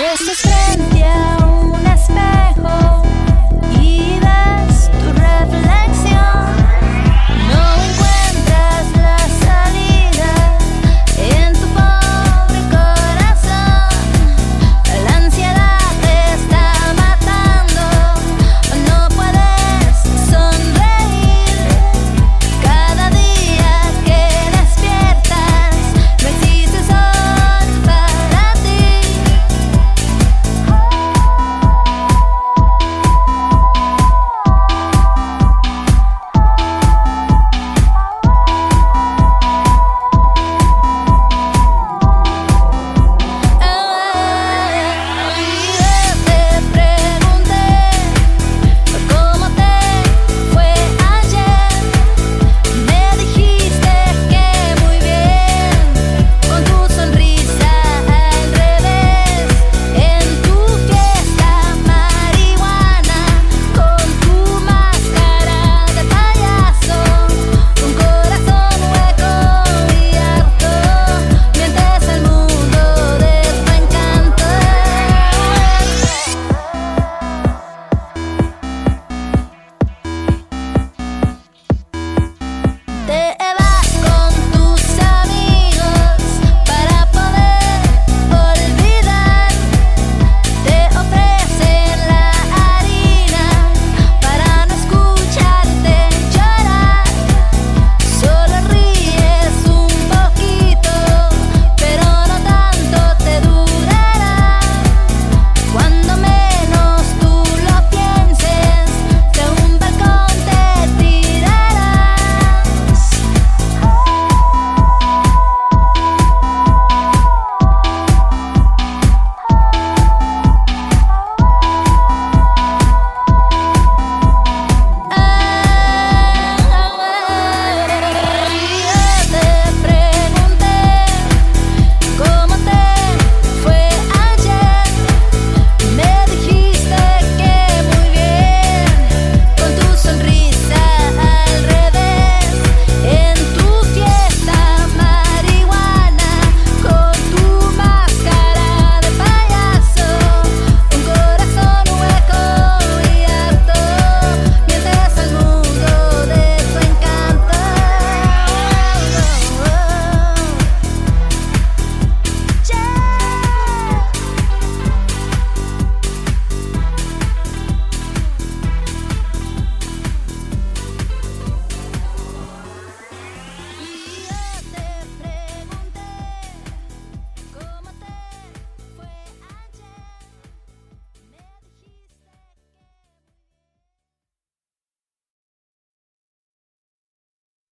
It's es frente a